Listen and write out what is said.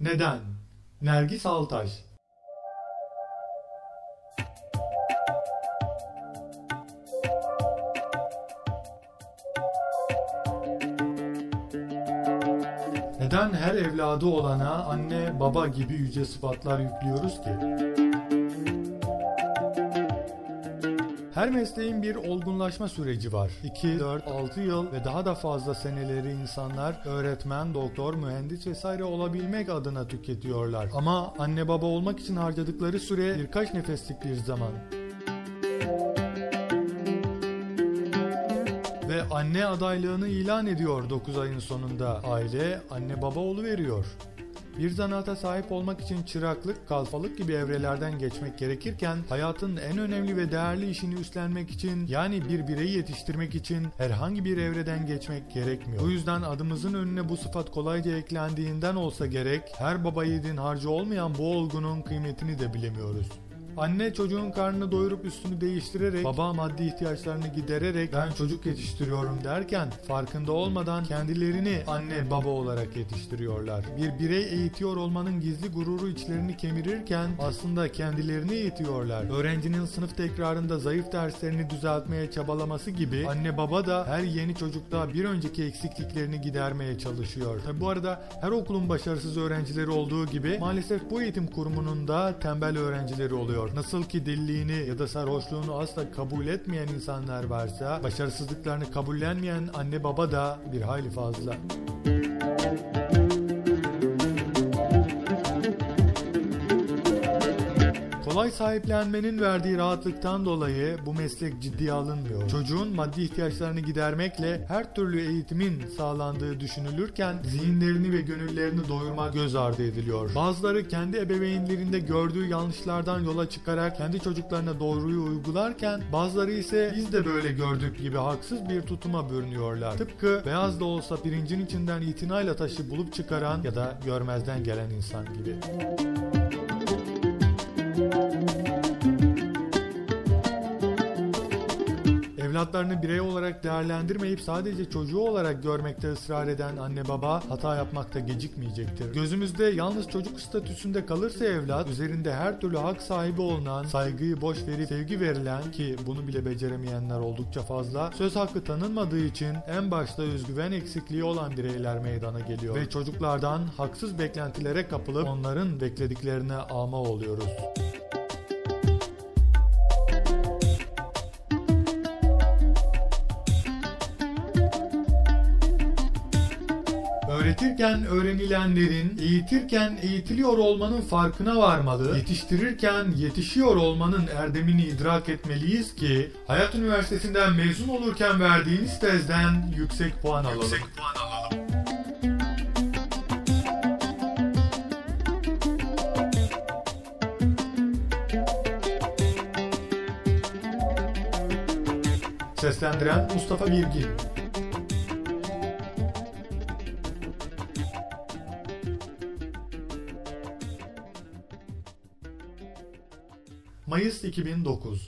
Neden? Nergis Altaş Neden her evladı olana anne baba gibi yüce sıfatlar yüklüyoruz ki? Her mesleğin bir olgunlaşma süreci var. 2, 4, 6 yıl ve daha da fazla seneleri insanlar öğretmen, doktor, mühendis vesaire olabilmek adına tüketiyorlar. Ama anne baba olmak için harcadıkları süre birkaç nefeslik bir zaman. Ve anne adaylığını ilan ediyor 9 ayın sonunda. Aile anne baba veriyor. Bir zanaata sahip olmak için çıraklık, kalfalık gibi evrelerden geçmek gerekirken hayatın en önemli ve değerli işini üstlenmek için yani bir bireyi yetiştirmek için herhangi bir evreden geçmek gerekmiyor. Bu yüzden adımızın önüne bu sıfat kolayca eklendiğinden olsa gerek her baba yiğidin harcı olmayan bu olgunun kıymetini de bilemiyoruz. Anne çocuğun karnını doyurup üstünü değiştirerek, baba maddi ihtiyaçlarını gidererek ben çocuk yetiştiriyorum derken farkında olmadan kendilerini anne baba olarak yetiştiriyorlar. Bir birey eğitiyor olmanın gizli gururu içlerini kemirirken aslında kendilerini eğitiyorlar. Öğrencinin sınıf tekrarında zayıf derslerini düzeltmeye çabalaması gibi anne baba da her yeni çocukta bir önceki eksikliklerini gidermeye çalışıyor. Tabi bu arada her okulun başarısız öğrencileri olduğu gibi maalesef bu eğitim kurumunun da tembel öğrencileri oluyor. Nasıl ki deliliğini ya da sarhoşluğunu asla kabul etmeyen insanlar varsa, başarısızlıklarını kabullenmeyen anne baba da bir hayli fazla. Kolay sahiplenmenin verdiği rahatlıktan dolayı bu meslek ciddiye alınmıyor. Çocuğun maddi ihtiyaçlarını gidermekle her türlü eğitimin sağlandığı düşünülürken zihinlerini ve gönüllerini doyurmak göz ardı ediliyor. Bazıları kendi ebeveynlerinde gördüğü yanlışlardan yola çıkarak kendi çocuklarına doğruyu uygularken bazıları ise biz de böyle gördük gibi haksız bir tutuma bürünüyorlar. Tıpkı beyaz da olsa pirincin içinden itinayla taşı bulup çıkaran ya da görmezden gelen insan gibi. Evlatlarını birey olarak değerlendirmeyip sadece çocuğu olarak görmekte ısrar eden anne baba hata yapmakta gecikmeyecektir. Gözümüzde yalnız çocuk statüsünde kalırsa evlat üzerinde her türlü hak sahibi olunan, saygıyı boş verip sevgi verilen ki bunu bile beceremeyenler oldukça fazla, söz hakkı tanınmadığı için en başta özgüven eksikliği olan bireyler meydana geliyor ve çocuklardan haksız beklentilere kapılıp onların beklediklerine ama oluyoruz. Öğretirken öğrenilenlerin, eğitirken eğitiliyor olmanın farkına varmalı, yetiştirirken yetişiyor olmanın erdemini idrak etmeliyiz ki Hayat Üniversitesi'nden mezun olurken verdiğiniz tezden yüksek puan alalım. Yüksek puan alalım. Seslendiren Mustafa Birgin Mayıs 2009